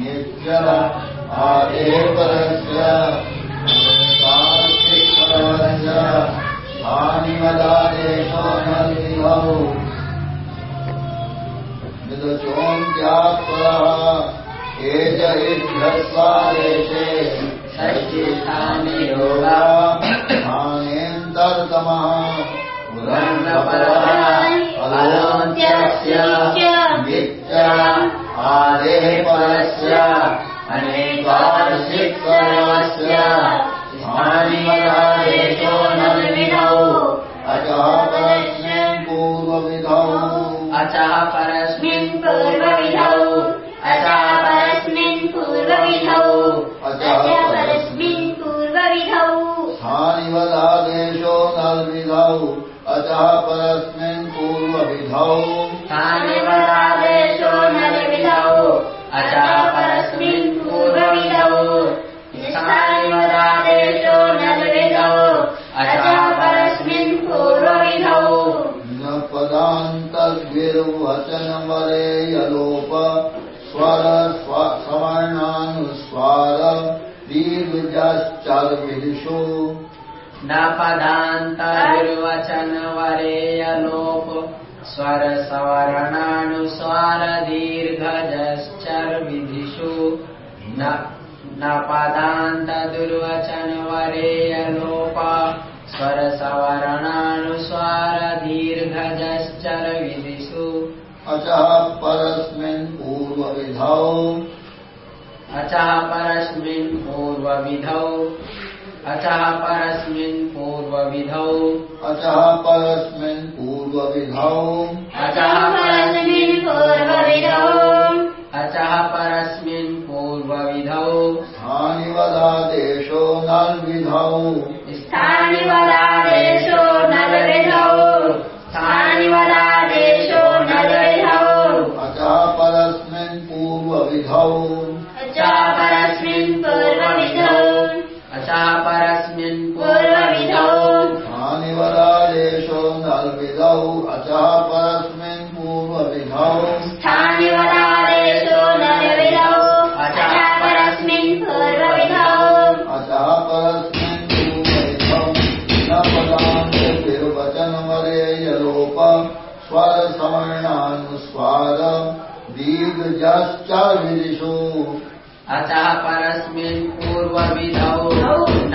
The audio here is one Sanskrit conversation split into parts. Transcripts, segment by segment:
नित्य आदेपरस्य कार्तिकपरस्य हानिमदादेशो नलिभौ निदचोऽन्त्यात्परः एज इभ्यस्वादेशे षष्टिस्थानि योगा हानेन्तर्तमः अलोन्त्यस्य नित्य आदेः परस्य स्थानिमदादेशो न विधौ अतः परस्मिन् पूर्वविधौ। अचः परस्मिन् पूर्वविधौ अचः परस्मिन् पूर्वविधौ। अचः परस्मिन् पूर्वविधौ। स्थानिवदादेशो नल्विधौ अतः परस्मिन् पूर्वविधौ। स्थानिवदादेशो अचः परस्मिन् पूर्वविधौ स्थानिवदादेशो नलविधौ अचः परस्मिन् पूर्वविधौ न पदान्तद्विर्वचनवरेयलोप स्वर स्व- सवर्णानुस्वार दीर्घश्चर्विदिषु न पदान्तर्वचन न न पदान्त दुर्वचन वरेयलोप स्वर सवर्णानुस्वार दीर्घजश्चर विधिषु अचः परस्मिन् पूर्वविधौ। अचः परस्मिन् पूर्वविधौ अचः परस्मिन् पूर्वविधौ। अचः परस्मिन् पूर्वविधौ। अचः परस्मिन् पूर्वविधौ। अचः परस्मिन् पूर्वविधौ। स्थानिवदादेशो नल्विधौ। स्थानिवदादेशो नलविधौ। स्थानिवदादेशो नलविधौ। अचः परस्मिन् पूर्वविधौ। अचः परस्मिन् पूर्वविधौ। अचः पदान्तर्वचनवरेयलोप स्वरसवर्णानुस्वार दीर्घश्च विदिषु अतः परस्मिन् पूर्वविधौ न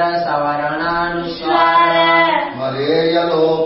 सवर्णानुस्वार। वरेयलोप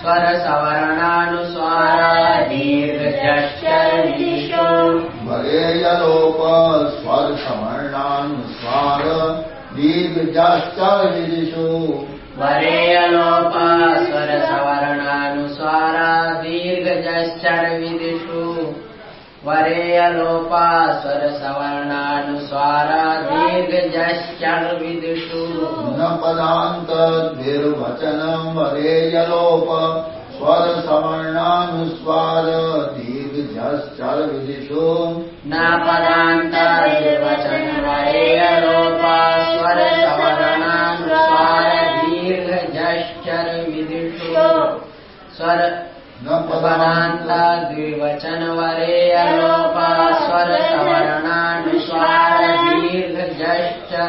स्वरसवर्णानुस्वार दीर्घजश्च स्वरसवर्णानुसार दीर्घश्च विदिशु वरेय लोक वरेयलोप स्वरसवर्णानुस्वारा दीर्घजश्च विदुषु वरेयलोप स्वरसवर्णानुस्वार दीर्घजश्चर्विदुषु न पदान्त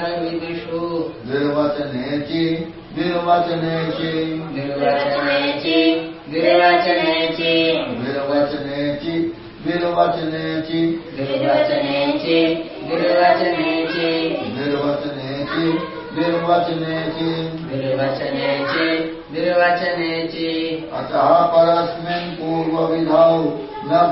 दीर्घजश्चर विदिषु निर्वचनेचि निर्वचनेचि। निर्वचनेचि निर्वचनेचि। निर्वचनेचि निर्वचनेचि। निर्वचनेचि निर्वचनेचि। निर्वचनेचि निर्वचनेचि। निर्वचनेचि निर्वचनेचि। अतः परस्मिन् पूर्वविधौ न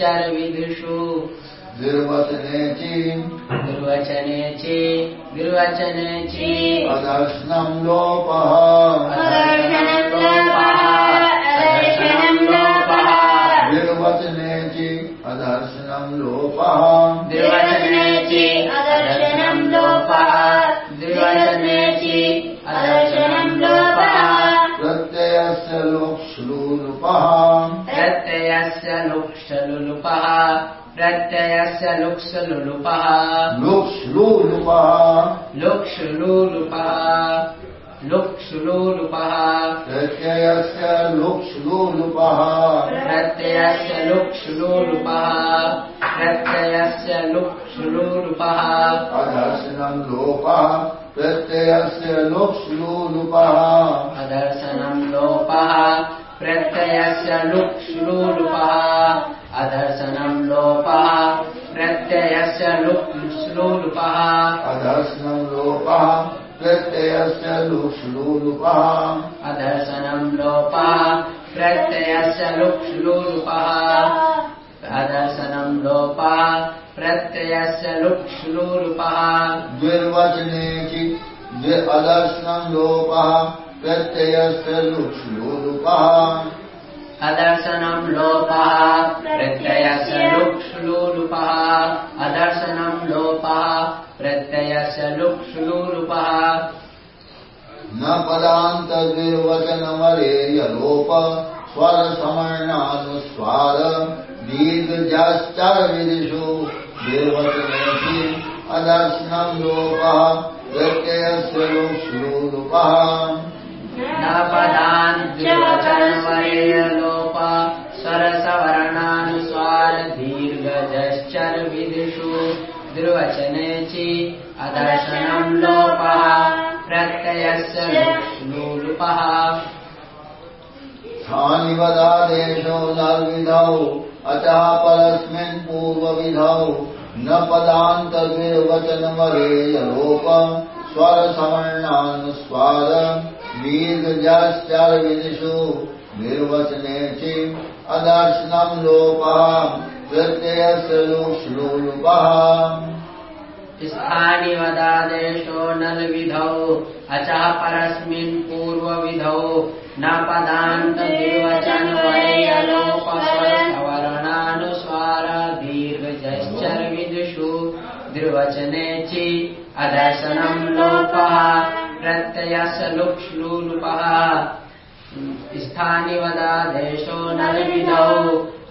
चारविषु निर्वचने चे। निर्वचने चे। निर्वचने चे। अदर्शनं लोपः। निर्वचने चे। लोपः। निर्वचन प्रत्ययस्य लुक्सलुलुपः लोक्श्लूलुपः लुक्षलुलुपः। लुक्षलुलुपः। प्रत्ययस्य लोक्श्लूलुपः प्रत्ययस्य लुक्षलुलुपः। प्रत्ययस्य लुक्षलुलुपः। अदर्शनं लोपः। प्रत्ययस्य लोक्श्लूलुपः अदर्शनं लोपः। प्रत्ययस्य लुक्श्लूलुपः अदर्शनम् लोपः प्रत्ययस्य लुप्लुलुपः अदर्शनम् लोपः प्रत्ययस्य लुप्लुलुपः अदर्शनम् लोपः प्रत्ययस्य लुप्लुलुपः अदर्शनम् लोपः प्रत्ययस्य लुक्ष्णुरूपः द्विर्वचने द्वि अदर्शनम् लोपः प्रत्ययस्य लुक्ष्णुरूपः अदर्शनम् लोपः प्रत्ययस्य लुक्ष्लुरुपः अदर्शनम् लोपः प्रत्ययस्य लुक्ष्लुरुपः न पदान्तद्विर्वचनमरेयलोप स्वरसमर्णानुस्वार दीर्घजाश्चरविदिषु दीर्घजा निर्वचनेषु अदर्शनम् लोपः प्रत्ययस्य लुक्ष्णुरूपः पदान् द्विर्वचनवरेण स्वरसवर्णानुस्वार स्वरसवरणानुस्वार द्विवचने चि अदर्शनम् लोपः प्रत्ययस्य विष्णुपः स्थानिपदा देशो अतः परस्मिन् पूर्वविधौ न पदान्त द्विर्वचनवरेलोपम् दीर्घजश्च निर्वचने चिम् अदर्शनं लोपः प्रत्ययस्य लो श्लोकः स्थानिवदादेशो नलविधौ अचः परस्मिन् पूर्वविधौ न पदान्त निर्वचन वर्यलोपरणानुसार दीर्घजश्चर्विदुषु चि अदर्शनम् लोपः। प्रत्ययस्य लुक्ष्लूलुपः स्थानिवदादेशो नल्विधौ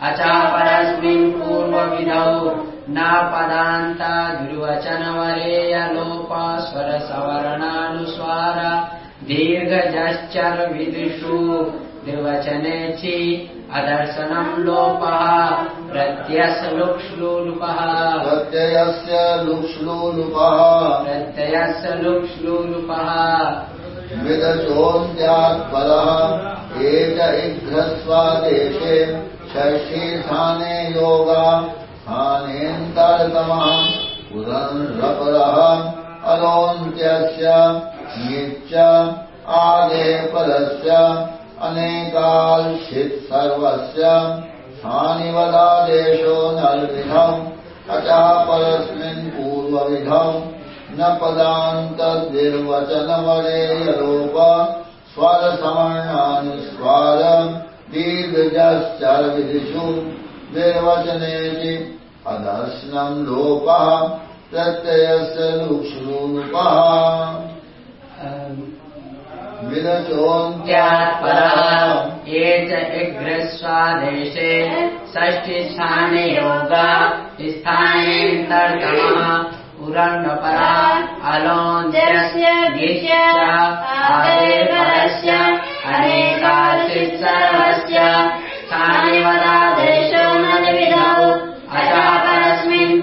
अचः परस्मिन् पूर्वविधौ। न पदान्ता दुर्वचनवरेयलोप स्वरसवर्णानुस्वार दीर्घजश्चर विदुषु द्विवचने चि अदर्शनम् लोपः प्रत्ययस्य लुक्ष्लूलुपः प्रत्ययस्य लुक्ष्लूलुपः। प्रत्ययस्य लुक्ष्लूलुपः विदचोऽन्त्यात् परः एक इघ्रस्वादेशे षष्ठी स्थाने योगा। स्थानेऽन्तर्गमः उदन्रपरः अलोन्त्यस्य निच्च आदेपदस्य अनेकाल्षित् सर्वस्य स्थानिवदादेशो नल्विधौ अतः परस्मिन् पूर्वविधौ न पदान्तद्विर्वचनवरेयलोप स्वरसवर्णानुस्वार दीर्घजश्चरविधिषु निर्वचनेति अदर्शनम् लोपः प्रत्ययस्य ये च इघ्रस्वादेशे षष्ठिस्थाने योगा स्थानेऽन्तर्गमः उरण्डपरा अलोन्त्यस्य गिश्च आदेपरस्य अनेकाचित् सर्वस्य स्थानिवदादेशो परस्मिन्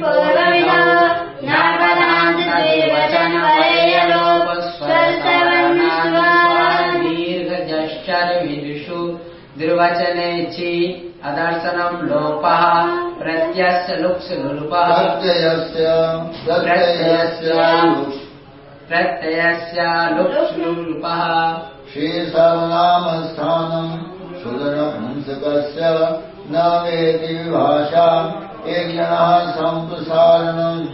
चि अदर्शनम् लोपः प्रत्ययस्य लुक्स् लुलुपः प्रत्ययस्य प्रत्ययस्य लुक्ष् प्रत्ययस्य लुक्स् लुलुपः श्रीसर्वनामस्थानम् सुदनपुंसकस्य न वेति विभाषा यज्ञः सम्प्रसारणम्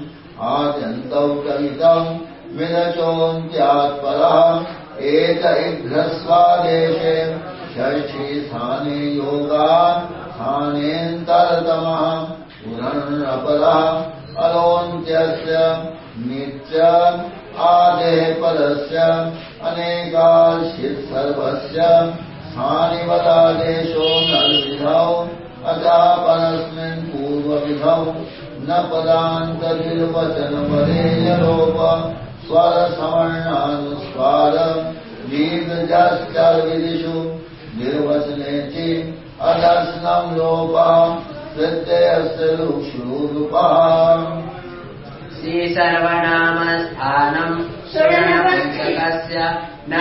आद्यन्तौ कलितम् विरचोऽन्त्यात्परः एक इघ्रस्वादेशे षष्ठी स्थाने योगा स्थानेऽन्तरतमः पुनरपरः अलोन्त्यस्य नित्य आदेः पदस्य अनेकाशित् सर्वस्य स्थानिवदादेशो नल्विधौ अतः परस्मिन् पूर्वविधौ न पदान्तनिर्वचनपदेयलोप स्वरसवर्णानुस्वार दीर्घजश्चर्विदिषु निर्वचने चि अदर्शनम् लोपः श्रीसर्वनामस्थानम् सुवर्णपुस्तकस्य न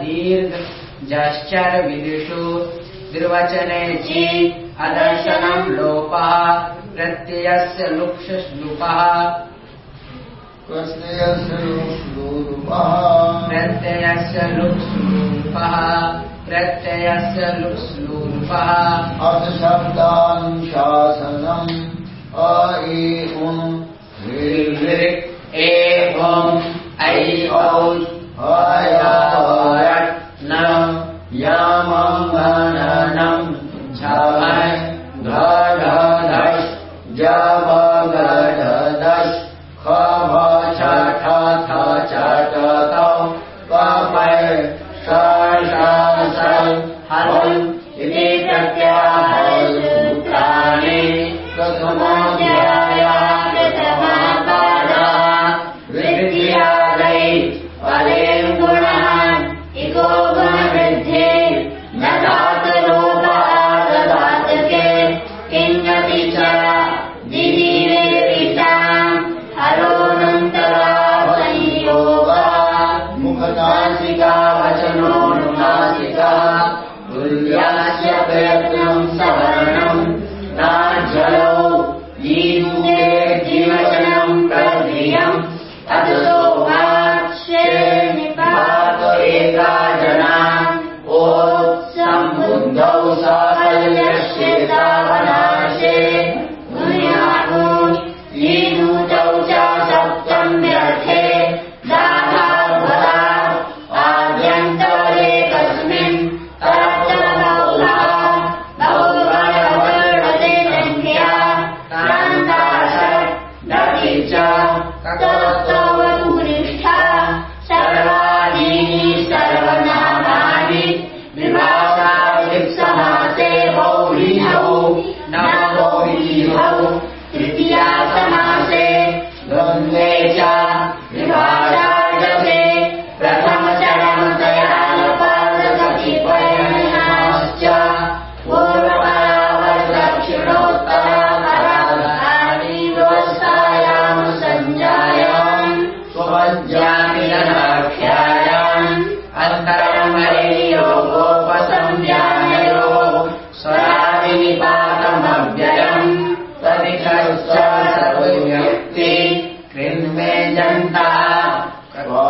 दीर्घ जश्चर विदुषु द्विवचने चि अदर्शनम् लोपः प्रत्ययस्य लुक्ष्लुपः प्रत्ययस्य लुक्ष्लूरूपः प्रत्ययस्य लुक्स्लूपः प्रत्ययस्य लुक्स्लूपः अर्थशब्दानुशासनम् अ इ एवम् ऐ औ साफल्यश्चेतावनाशे Namo Vijayam. Tritiyam. Bye.